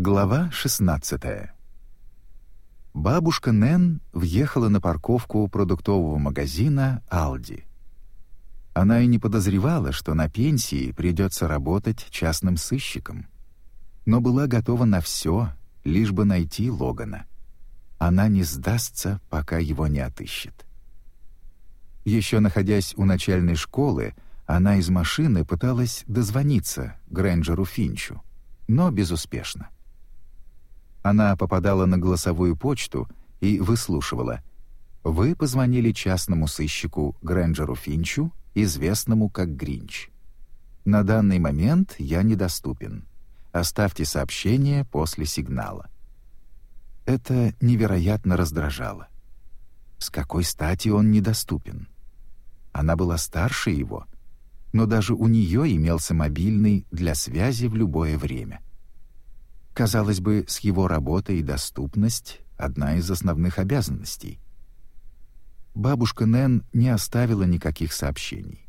Глава 16 Бабушка Нэн въехала на парковку продуктового магазина «Алди». Она и не подозревала, что на пенсии придется работать частным сыщиком. Но была готова на все, лишь бы найти Логана. Она не сдастся, пока его не отыщет. Еще находясь у начальной школы, она из машины пыталась дозвониться Грэнджеру Финчу, но безуспешно. Она попадала на голосовую почту и выслушивала. «Вы позвонили частному сыщику Грэнджеру Финчу, известному как Гринч. На данный момент я недоступен. Оставьте сообщение после сигнала». Это невероятно раздражало. С какой стати он недоступен? Она была старше его, но даже у нее имелся мобильный для связи в любое время. Казалось бы, с его работой доступность — одна из основных обязанностей. Бабушка Нэн не оставила никаких сообщений,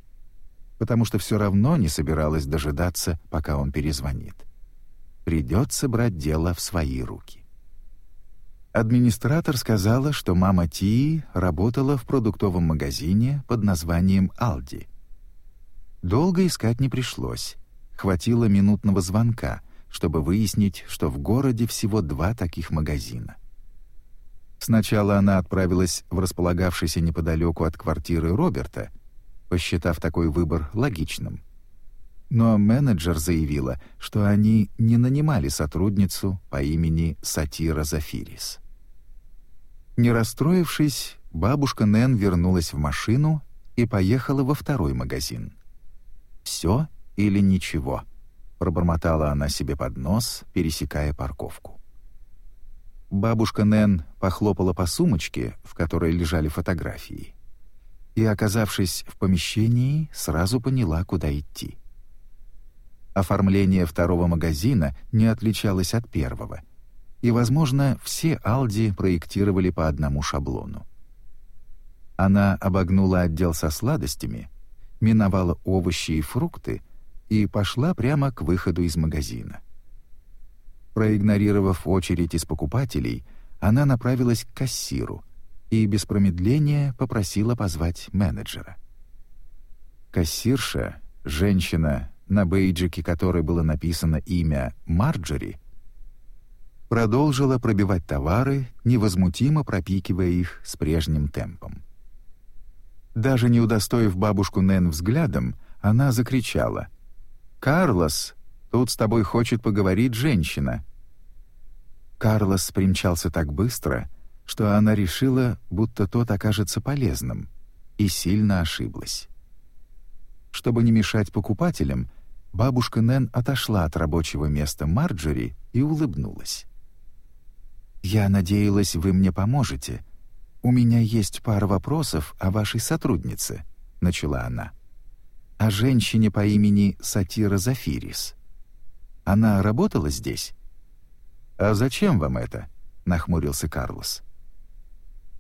потому что все равно не собиралась дожидаться, пока он перезвонит. Придется брать дело в свои руки. Администратор сказала, что мама Тии работала в продуктовом магазине под названием «Алди». Долго искать не пришлось. Хватило минутного звонка — чтобы выяснить, что в городе всего два таких магазина. Сначала она отправилась в располагавшийся неподалеку от квартиры Роберта, посчитав такой выбор логичным. Но менеджер заявила, что они не нанимали сотрудницу по имени Сатира Зафирис. Не расстроившись, бабушка Нэн вернулась в машину и поехала во второй магазин. «Все или ничего», пробормотала она себе под нос, пересекая парковку. Бабушка Нэн похлопала по сумочке, в которой лежали фотографии, и, оказавшись в помещении, сразу поняла, куда идти. Оформление второго магазина не отличалось от первого, и, возможно, все Алди проектировали по одному шаблону. Она обогнула отдел со сладостями, миновала овощи и фрукты и пошла прямо к выходу из магазина. Проигнорировав очередь из покупателей, она направилась к кассиру и без промедления попросила позвать менеджера. Кассирша, женщина, на бейджике которой было написано имя Марджори, продолжила пробивать товары, невозмутимо пропикивая их с прежним темпом. Даже не удостоив бабушку Нэн взглядом, она закричала — «Карлос, тут с тобой хочет поговорить женщина». Карлос примчался так быстро, что она решила, будто тот окажется полезным, и сильно ошиблась. Чтобы не мешать покупателям, бабушка Нэн отошла от рабочего места Марджори и улыбнулась. «Я надеялась, вы мне поможете. У меня есть пара вопросов о вашей сотруднице», — начала она о женщине по имени Сатира Зафирис. Она работала здесь? А зачем вам это? нахмурился Карлос.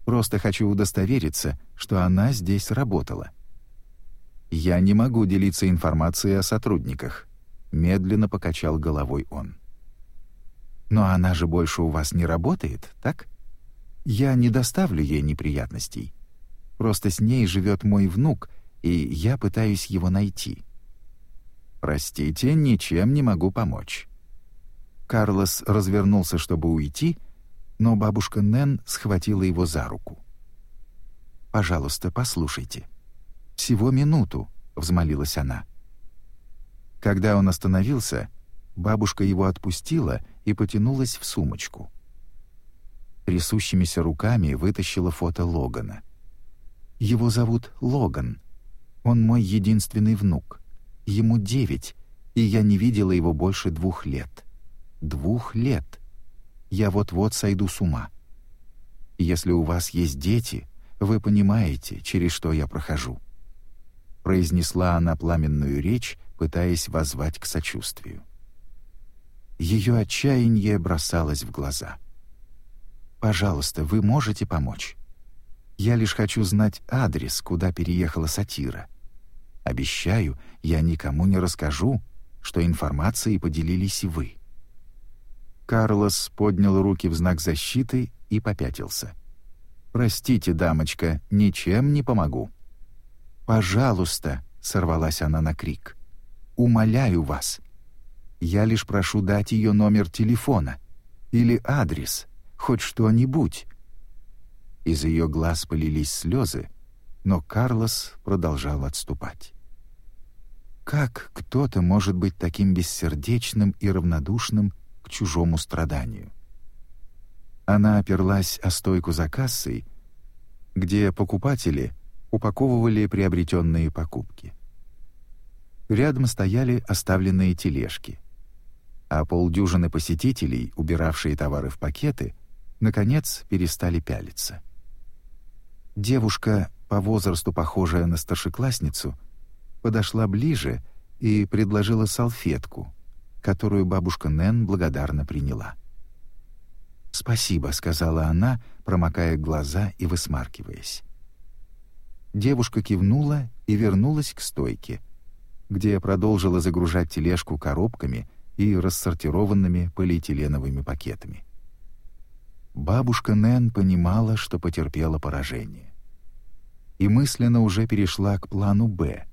Просто хочу удостовериться, что она здесь работала. Я не могу делиться информацией о сотрудниках, медленно покачал головой он. Но она же больше у вас не работает, так? Я не доставлю ей неприятностей. Просто с ней живет мой внук, и я пытаюсь его найти. Простите, ничем не могу помочь. Карлос развернулся, чтобы уйти, но бабушка Нэн схватила его за руку. Пожалуйста, послушайте. Всего минуту, взмолилась она. Когда он остановился, бабушка его отпустила и потянулась в сумочку. Трясущимися руками вытащила фото Логана. Его зовут Логан, он мой единственный внук. Ему девять, и я не видела его больше двух лет. Двух лет. Я вот-вот сойду с ума. Если у вас есть дети, вы понимаете, через что я прохожу. Произнесла она пламенную речь, пытаясь воззвать к сочувствию. Ее отчаяние бросалось в глаза. «Пожалуйста, вы можете помочь?» Я лишь хочу знать адрес, куда переехала сатира. Обещаю, я никому не расскажу, что информацией поделились и вы». Карлос поднял руки в знак защиты и попятился. «Простите, дамочка, ничем не помогу». «Пожалуйста», — сорвалась она на крик. «Умоляю вас. Я лишь прошу дать ее номер телефона или адрес, хоть что-нибудь». Из ее глаз полились слезы, но Карлос продолжал отступать. Как кто-то может быть таким бессердечным и равнодушным к чужому страданию? Она оперлась о стойку за кассой, где покупатели упаковывали приобретенные покупки. Рядом стояли оставленные тележки, а полдюжины посетителей, убиравшие товары в пакеты, наконец перестали пялиться. Девушка, по возрасту похожая на старшеклассницу, подошла ближе и предложила салфетку, которую бабушка Нэн благодарно приняла. «Спасибо», — сказала она, промокая глаза и высмаркиваясь. Девушка кивнула и вернулась к стойке, где продолжила загружать тележку коробками и рассортированными полиэтиленовыми пакетами. Бабушка Нэн понимала, что потерпела поражение. И мысленно уже перешла к плану «Б».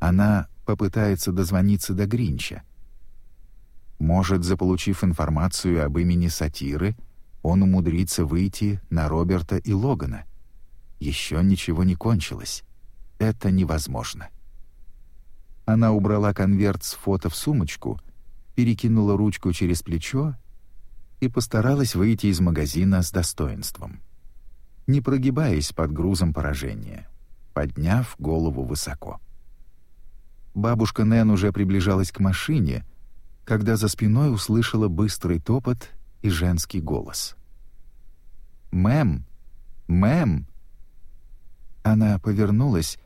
Она попытается дозвониться до Гринча. Может, заполучив информацию об имени сатиры, он умудрится выйти на Роберта и Логана. Еще ничего не кончилось. Это невозможно. Она убрала конверт с фото в сумочку, перекинула ручку через плечо и постаралась выйти из магазина с достоинством, не прогибаясь под грузом поражения, подняв голову высоко. Бабушка Нэн уже приближалась к машине, когда за спиной услышала быстрый топот и женский голос. «Мэм! Мэм!» Она повернулась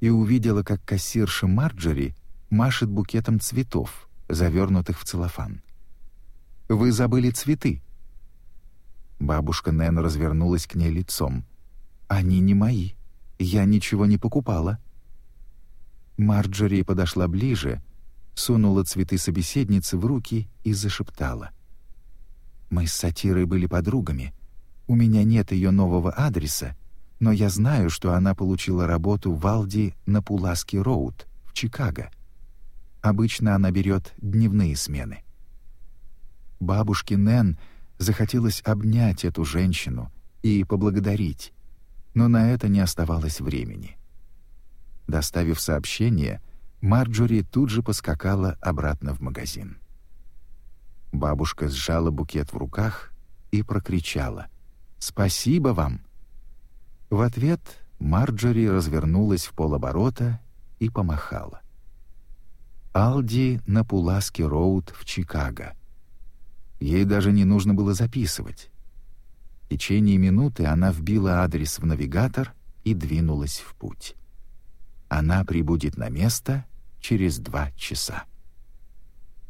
и увидела, как кассирша Марджери машет букетом цветов, завернутых в целлофан. «Вы забыли цветы». Бабушка Нэн развернулась к ней лицом. «Они не мои. Я ничего не покупала». Марджери подошла ближе, сунула цветы собеседницы в руки и зашептала. «Мы с Сатирой были подругами. У меня нет ее нового адреса, но я знаю, что она получила работу в Алди на Пуласки-Роуд в Чикаго. Обычно она берет дневные смены. Бабушке Нэн захотелось обнять эту женщину и поблагодарить, но на это не оставалось времени. Доставив сообщение, Марджори тут же поскакала обратно в магазин. Бабушка сжала букет в руках и прокричала «Спасибо вам!» В ответ Марджори развернулась в полоборота и помахала. Алди на Пуласки-Роуд в Чикаго. Ей даже не нужно было записывать. В течение минуты она вбила адрес в навигатор и двинулась в путь. Она прибудет на место через два часа.